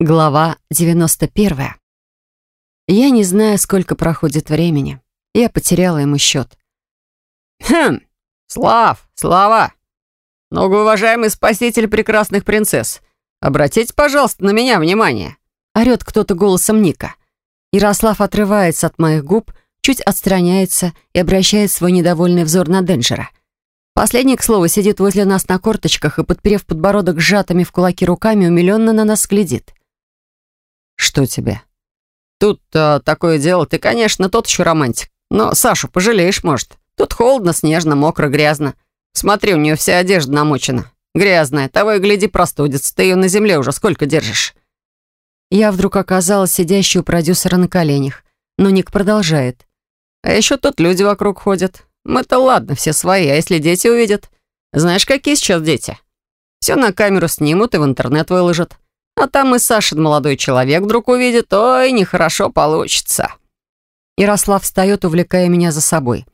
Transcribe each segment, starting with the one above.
Глава 91. Я не знаю, сколько проходит времени. Я потеряла ему счет. «Хм, Слав, Слава! Многоуважаемый спаситель прекрасных принцесс, обратите, пожалуйста, на меня внимание!» Орет кто-то голосом Ника. Ярослав отрывается от моих губ, чуть отстраняется и обращает свой недовольный взор на Денджера. Последний, к слову, сидит возле нас на корточках и, подперев подбородок сжатыми в кулаки руками, умиленно на нас глядит. «Что тебе?» «Тут э, такое дело. Ты, конечно, тот еще романтик. Но Сашу пожалеешь, может. Тут холодно, снежно, мокро, грязно. Смотри, у нее вся одежда намочена. Грязная. Того и гляди, простудится. Ты ее на земле уже сколько держишь?» Я вдруг оказалась сидящей у продюсера на коленях. Но Ник продолжает. «А еще тут люди вокруг ходят. Мы-то ладно, все свои. А если дети увидят? Знаешь, какие сейчас дети? Все на камеру снимут и в интернет выложат. А там и Сашин молодой человек вдруг увидит, ой, нехорошо получится. Ярослав встает, увлекая меня за собой.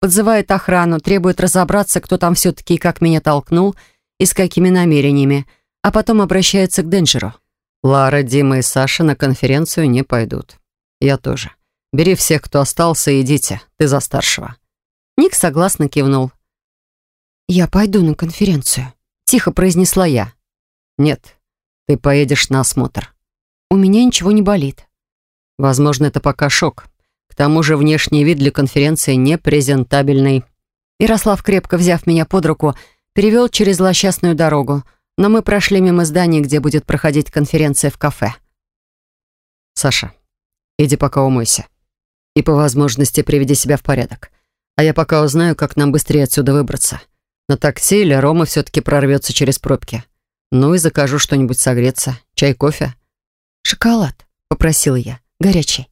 Подзывает охрану, требует разобраться, кто там все-таки и как меня толкнул, и с какими намерениями, а потом обращается к Денджеру. Лара, Дима и Саша на конференцию не пойдут. Я тоже. Бери всех, кто остался, и идите. Ты за старшего. Ник согласно кивнул. «Я пойду на конференцию», — тихо произнесла я. «Нет, ты поедешь на осмотр. У меня ничего не болит. Возможно, это пока шок. К тому же внешний вид для конференции непрезентабельный. Ярослав, крепко взяв меня под руку, перевел через злосчастную дорогу, но мы прошли мимо здания, где будет проходить конференция в кафе. «Саша, иди пока умойся. И по возможности приведи себя в порядок. А я пока узнаю, как нам быстрее отсюда выбраться. На такси или Рома все-таки прорвется через пробки. Ну и закажу что-нибудь согреться. Чай, кофе?» «Шоколад», — попросила я, горячий.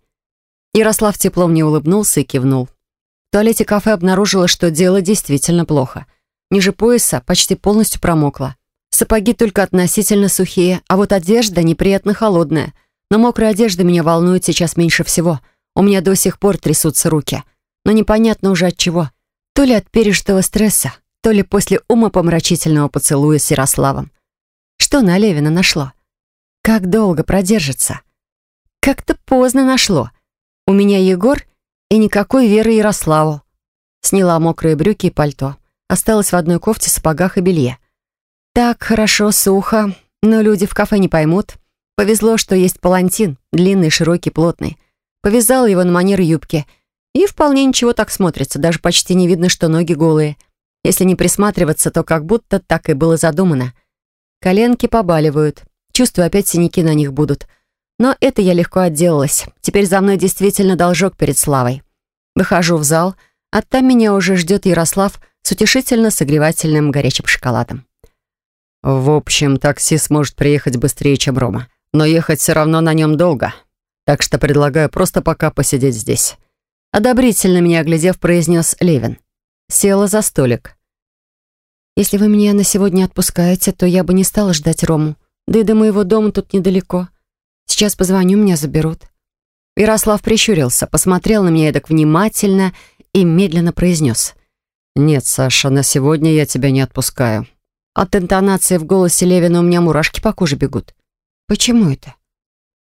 Ярослав тепло мне улыбнулся и кивнул. В туалете кафе обнаружила, что дело действительно плохо. Ниже пояса почти полностью промокла. Сапоги только относительно сухие, а вот одежда неприятно холодная. Но мокрая одежда меня волнует сейчас меньше всего. У меня до сих пор трясутся руки. Но непонятно уже от чего. То ли от пережитого стресса, то ли после умопомрачительного поцелуя с Ярославом. Что на Левина нашло? Как долго продержится? Как-то поздно нашло. У меня Егор и никакой веры Ярославу. Сняла мокрые брюки и пальто. Осталась в одной кофте, сапогах и белье. Так, хорошо, сухо, но люди в кафе не поймут. Повезло, что есть палантин, длинный, широкий, плотный. Повязал его на манер юбки. И вполне ничего так смотрится, даже почти не видно, что ноги голые. Если не присматриваться, то как будто так и было задумано — Коленки побаливают. Чувствую, опять синяки на них будут. Но это я легко отделалась. Теперь за мной действительно должок перед Славой. Выхожу в зал, а там меня уже ждет Ярослав с утешительно-согревательным горячим шоколадом. В общем, такси сможет приехать быстрее, чем Рома. Но ехать все равно на нем долго. Так что предлагаю просто пока посидеть здесь. Одобрительно меня оглядев, произнес Левин. Села за столик. Если вы меня на сегодня отпускаете, то я бы не стала ждать Рому. Да и до моего дома тут недалеко. Сейчас позвоню, меня заберут». Ярослав прищурился, посмотрел на меня так внимательно и медленно произнес. «Нет, Саша, на сегодня я тебя не отпускаю». От интонации в голосе Левина у меня мурашки по коже бегут. «Почему это?»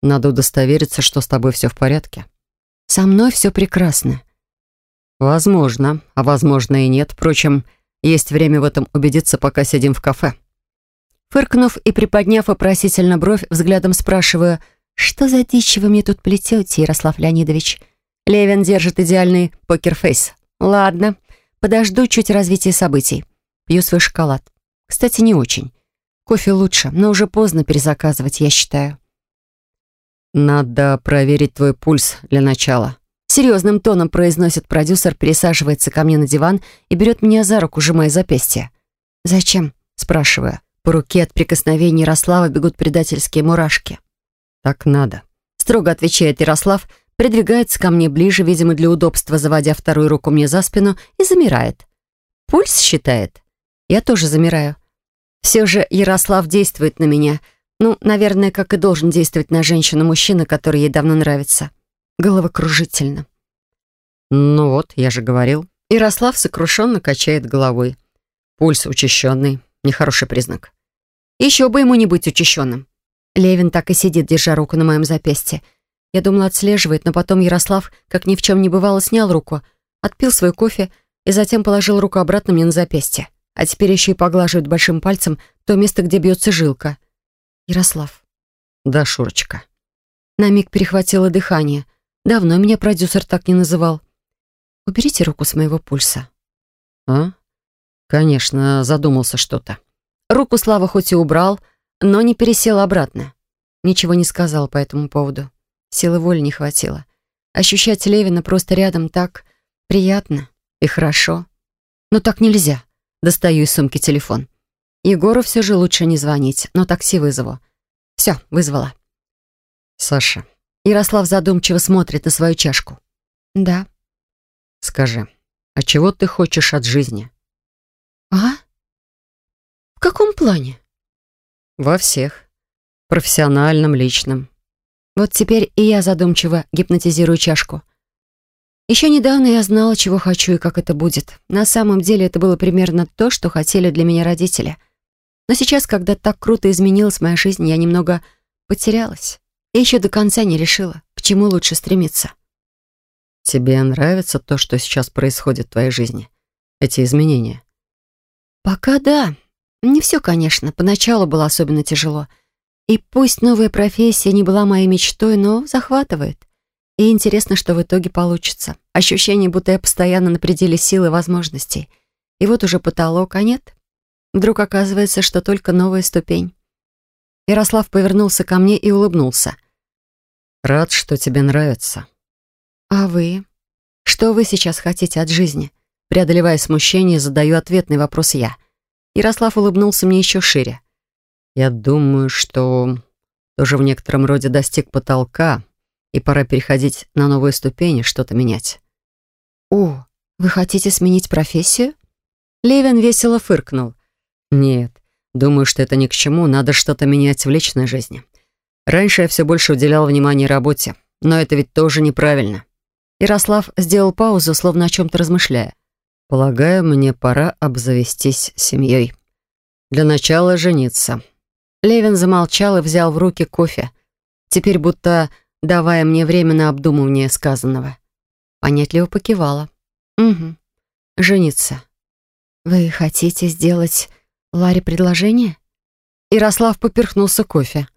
«Надо удостовериться, что с тобой все в порядке». «Со мной все прекрасно». «Возможно, а возможно и нет. Впрочем, есть время в этом убедиться, пока сидим в кафе». Фыркнув и приподняв вопросительно бровь, взглядом спрашиваю, «Что за дичь вы мне тут плетете, Ярослав Леонидович?» Левин держит идеальный покерфейс. «Ладно, подожду чуть развития событий. Пью свой шоколад. Кстати, не очень. Кофе лучше, но уже поздно перезаказывать, я считаю». «Надо проверить твой пульс для начала», Серьезным тоном произносит продюсер, пересаживается ко мне на диван и берет меня за руку, сжимая запястье. «Зачем?» — спрашиваю. По руке от прикосновений Ярослава бегут предательские мурашки. «Так надо», — строго отвечает Ярослав, придвигается ко мне ближе, видимо, для удобства, заводя вторую руку мне за спину, и замирает. «Пульс считает?» Я тоже замираю. Все же Ярослав действует на меня. Ну, наверное, как и должен действовать на женщину-мужчина, который ей давно нравится головокружительно. «Ну вот, я же говорил». Ярослав сокрушенно качает головой. Пульс учащенный. Нехороший признак. Еще бы ему не быть учащенным. Левин так и сидит, держа руку на моем запястье. Я думала, отслеживает, но потом Ярослав, как ни в чем не бывало, снял руку, отпил свой кофе и затем положил руку обратно мне на запястье. А теперь еще и поглаживает большим пальцем то место, где бьется жилка. Ярослав. Да, Шурочка. На миг перехватило дыхание. Давно меня продюсер так не называл. Уберите руку с моего пульса. А? Конечно, задумался что-то. Руку Слава хоть и убрал, но не пересел обратно. Ничего не сказал по этому поводу. Силы воли не хватило. Ощущать Левина просто рядом так приятно и хорошо. Но так нельзя. Достаю из сумки телефон. Егору все же лучше не звонить, но такси вызову. Все, вызвала. Саша. Ярослав задумчиво смотрит на свою чашку. Да. Скажи, а чего ты хочешь от жизни? А? В каком плане? Во всех. Профессиональном, личном. Вот теперь и я задумчиво гипнотизирую чашку. Еще недавно я знала, чего хочу и как это будет. На самом деле это было примерно то, что хотели для меня родители. Но сейчас, когда так круто изменилась моя жизнь, я немного потерялась. И еще до конца не решила, к чему лучше стремиться. Тебе нравится то, что сейчас происходит в твоей жизни? Эти изменения? Пока да. Не все, конечно. Поначалу было особенно тяжело. И пусть новая профессия не была моей мечтой, но захватывает. И интересно, что в итоге получится. Ощущение, будто я постоянно на пределе сил и возможностей. И вот уже потолок, а нет. Вдруг оказывается, что только новая ступень. Ярослав повернулся ко мне и улыбнулся. «Рад, что тебе нравится». «А вы? Что вы сейчас хотите от жизни?» Преодолевая смущение, задаю ответный вопрос я. Ярослав улыбнулся мне еще шире. «Я думаю, что тоже в некотором роде достиг потолка, и пора переходить на новые ступени, что-то менять». «О, вы хотите сменить профессию?» Левин весело фыркнул. «Нет, думаю, что это ни к чему, надо что-то менять в личной жизни. Раньше я все больше уделял внимание работе, но это ведь тоже неправильно». Ярослав сделал паузу, словно о чем-то размышляя. «Полагаю, мне пора обзавестись семьей. Для начала жениться». Левин замолчал и взял в руки кофе. Теперь будто давая мне время на обдумывание сказанного. Понятливо покивала. «Угу. Жениться. Вы хотите сделать Ларе предложение?» Ярослав поперхнулся кофе.